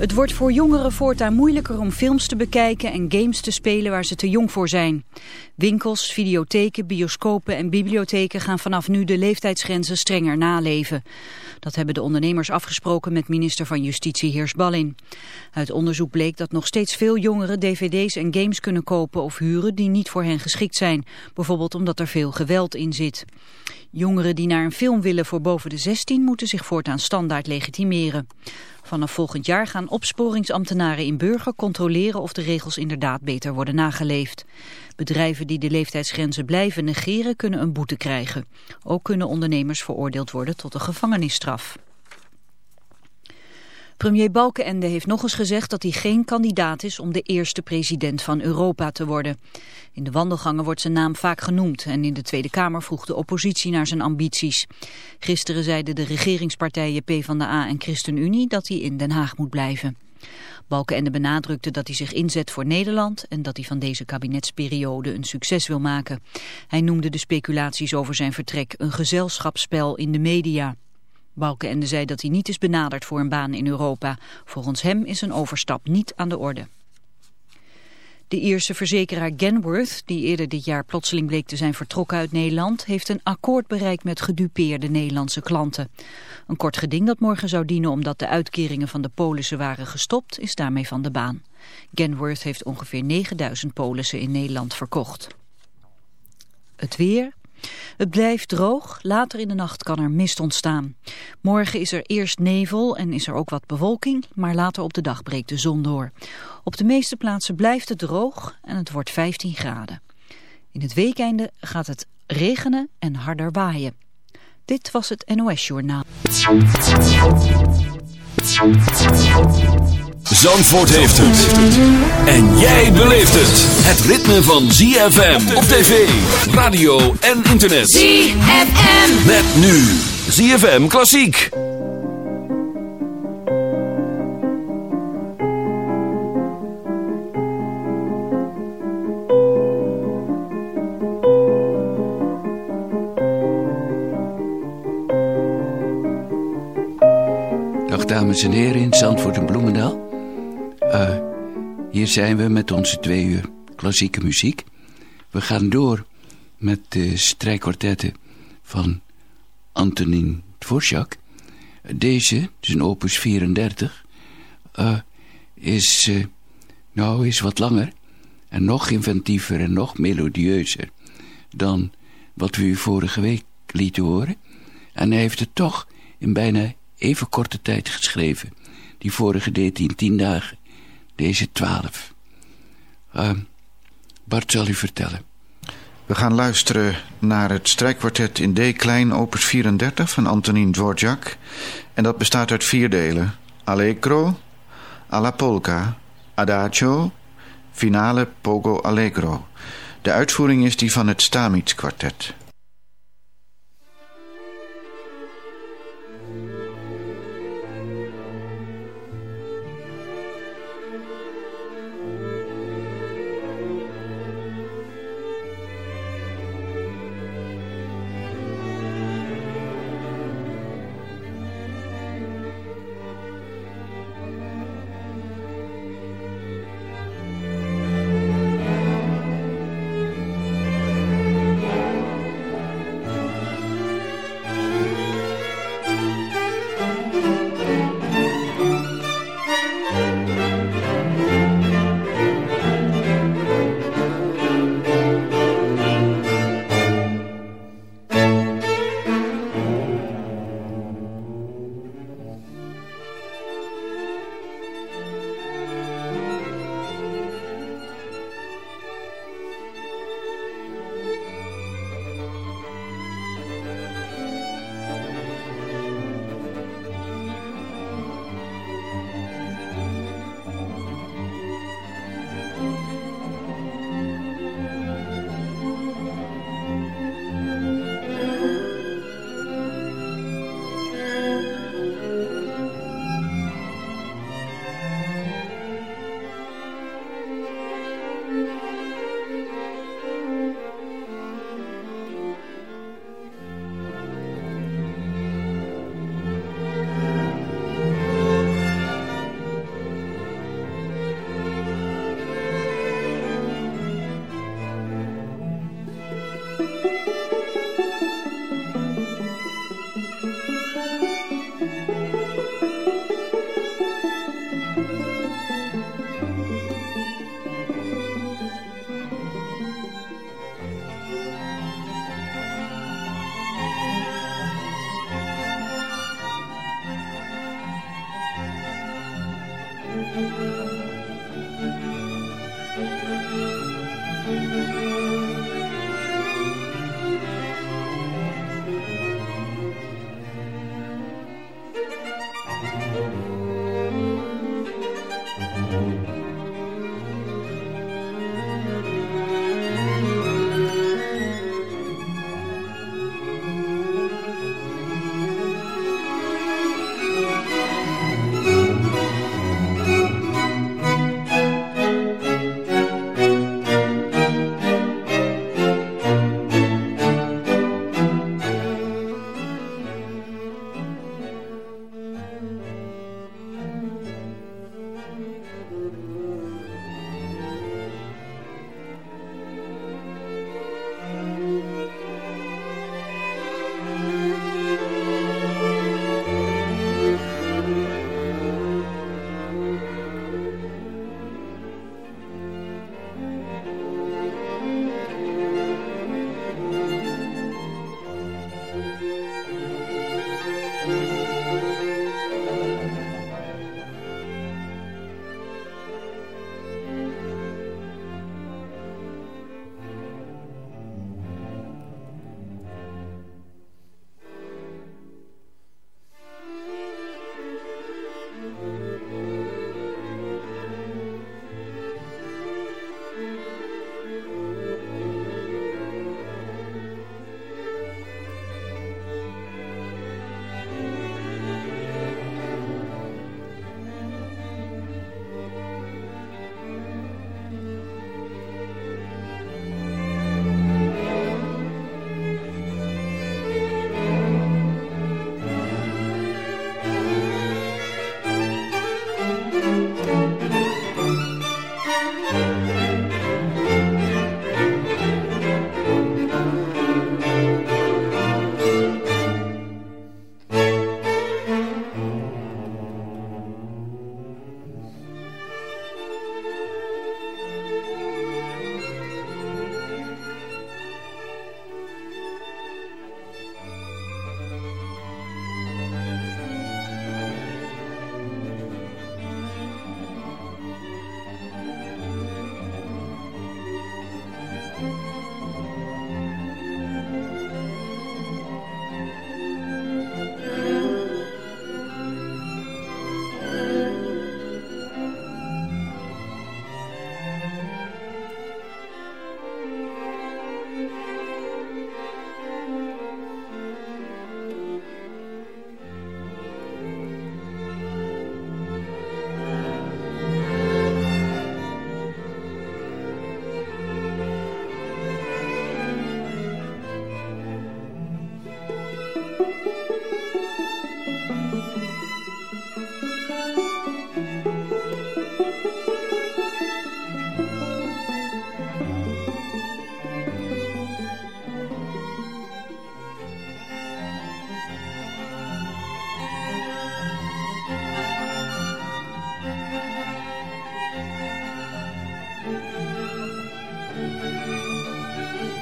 Het wordt voor jongeren voortaan moeilijker om films te bekijken en games te spelen waar ze te jong voor zijn. Winkels, videotheken, bioscopen en bibliotheken gaan vanaf nu de leeftijdsgrenzen strenger naleven. Dat hebben de ondernemers afgesproken met minister van Justitie Heers Ballin. Uit onderzoek bleek dat nog steeds veel jongeren dvd's en games kunnen kopen of huren die niet voor hen geschikt zijn. Bijvoorbeeld omdat er veel geweld in zit. Jongeren die naar een film willen voor boven de 16 moeten zich voortaan standaard legitimeren. Vanaf volgend jaar gaan opsporingsambtenaren in Burger controleren of de regels inderdaad beter worden nageleefd. Bedrijven die de leeftijdsgrenzen blijven negeren kunnen een boete krijgen. Ook kunnen ondernemers veroordeeld worden tot een gevangenisstraf. Premier Balkenende heeft nog eens gezegd dat hij geen kandidaat is om de eerste president van Europa te worden. In de wandelgangen wordt zijn naam vaak genoemd en in de Tweede Kamer vroeg de oppositie naar zijn ambities. Gisteren zeiden de regeringspartijen PvdA en ChristenUnie dat hij in Den Haag moet blijven. Balkenende benadrukte dat hij zich inzet voor Nederland en dat hij van deze kabinetsperiode een succes wil maken. Hij noemde de speculaties over zijn vertrek een gezelschapsspel in de media. Balkenende zei dat hij niet is benaderd voor een baan in Europa. Volgens hem is een overstap niet aan de orde. De Ierse verzekeraar Genworth, die eerder dit jaar plotseling bleek te zijn vertrokken uit Nederland, heeft een akkoord bereikt met gedupeerde Nederlandse klanten. Een kort geding dat morgen zou dienen omdat de uitkeringen van de polissen waren gestopt, is daarmee van de baan. Genworth heeft ongeveer 9000 polissen in Nederland verkocht. Het weer, het blijft droog, later in de nacht kan er mist ontstaan. Morgen is er eerst nevel en is er ook wat bewolking, maar later op de dag breekt de zon door. Op de meeste plaatsen blijft het droog en het wordt 15 graden. In het weekende gaat het regenen en harder waaien. Dit was het NOS Journaal. Zandvoort heeft het. En jij beleeft het. Het ritme van ZFM op tv, radio en internet. ZFM. Met nu ZFM Klassiek. Dag dames en heren in Zandvoort en Bloemendaal. Uh, hier zijn we met onze twee uur klassieke muziek. We gaan door met de strijkkwartetten van Antonin Dvorak. Deze, zijn opus 34, uh, is, uh, nou, is wat langer en nog inventiever en nog melodieuzer dan wat we u vorige week lieten horen. En hij heeft het toch in bijna even korte tijd geschreven. Die vorige deed hij in tien dagen. Deze twaalf. Uh, Bart zal u vertellen. We gaan luisteren naar het strijkkwartet in D klein opus 34 van Antonin Dvorak. En dat bestaat uit vier delen. Allegro, alla polka, adagio, finale pogo allegro. De uitvoering is die van het Stamitz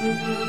Música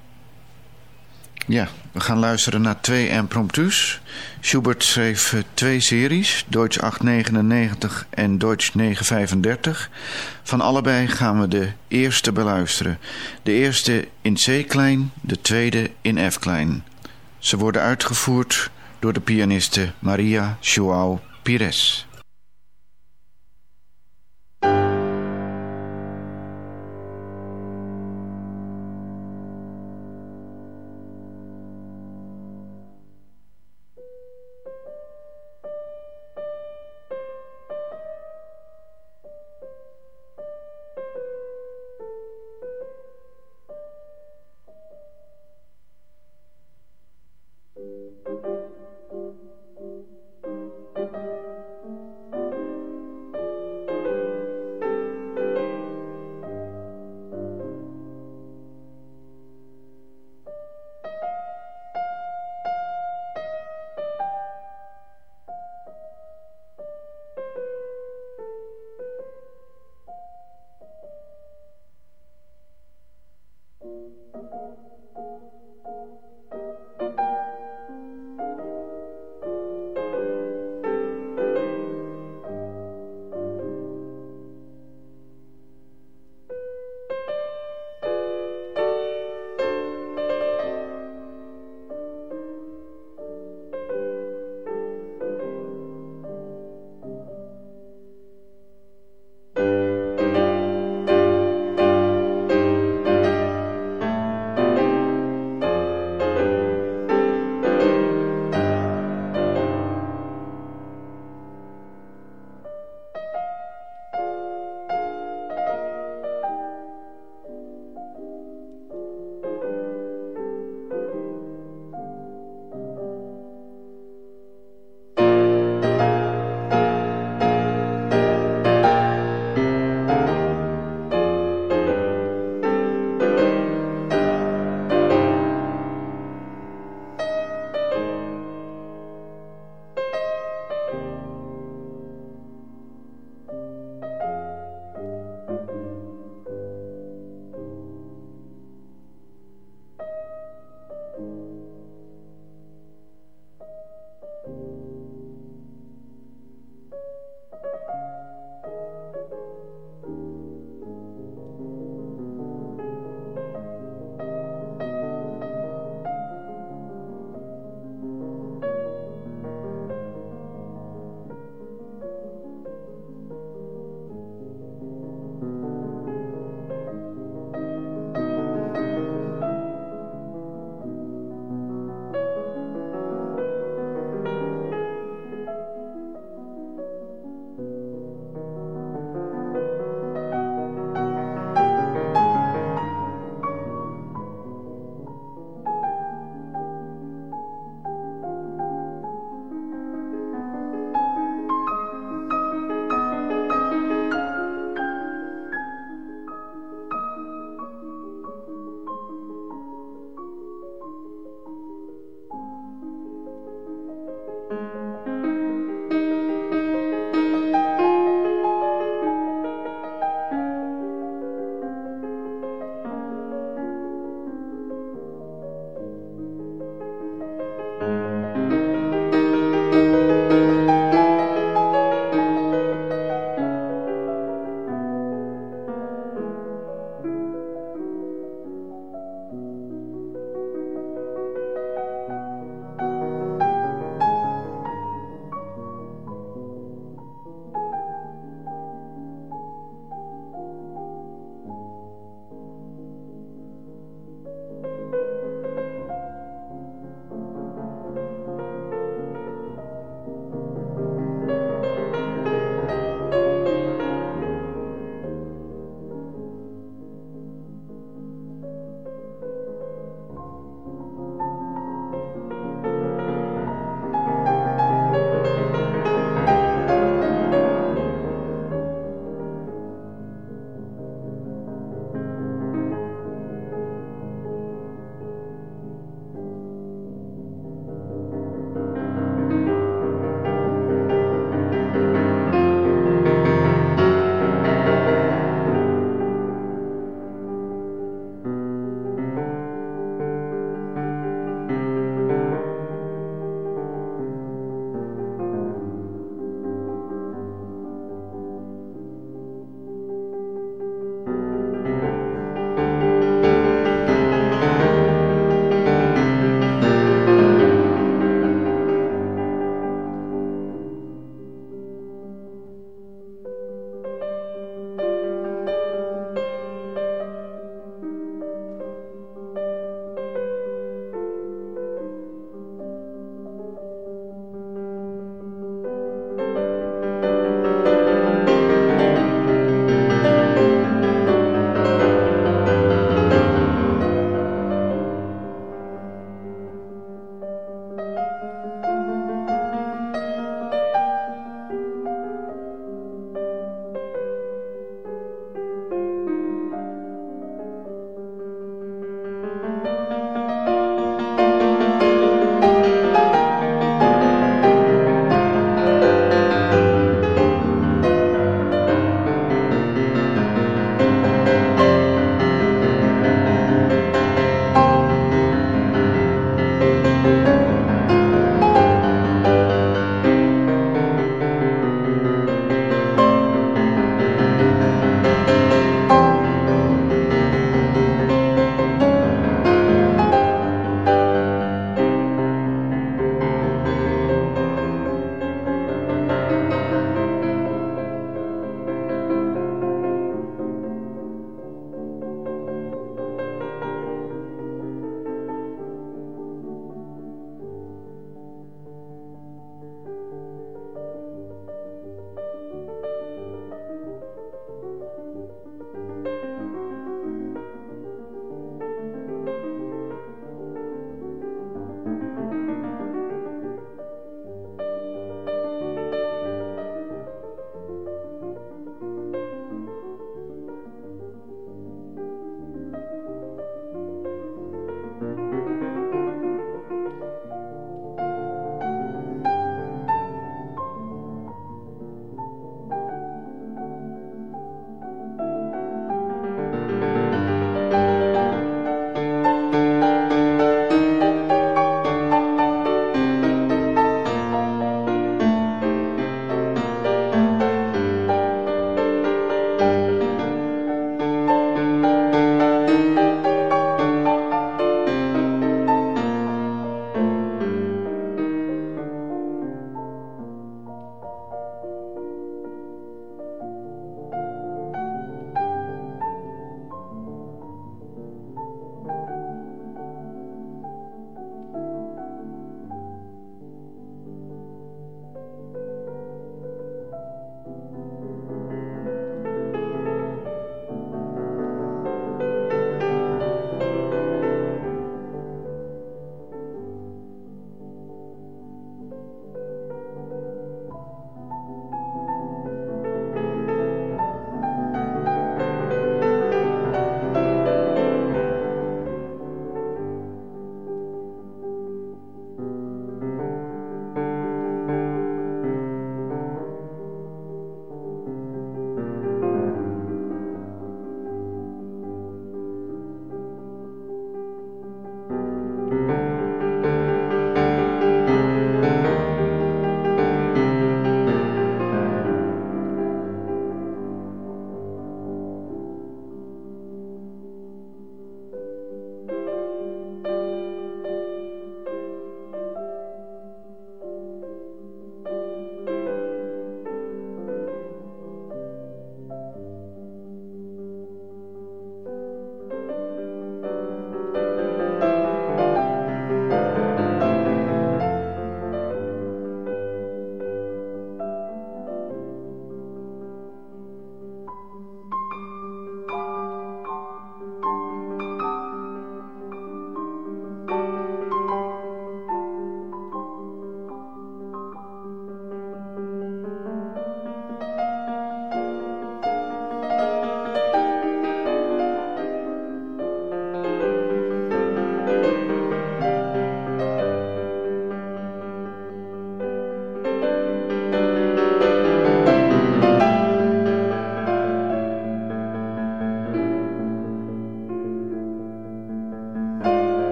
Ja, we gaan luisteren naar twee impromptus. Schubert schreef uh, twee series, Deutsch 899 en Deutsch 935. Van allebei gaan we de eerste beluisteren. De eerste in C-klein, de tweede in F-klein. Ze worden uitgevoerd door de pianiste Maria Joao Pires.